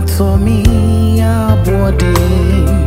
not saw me, I bought it.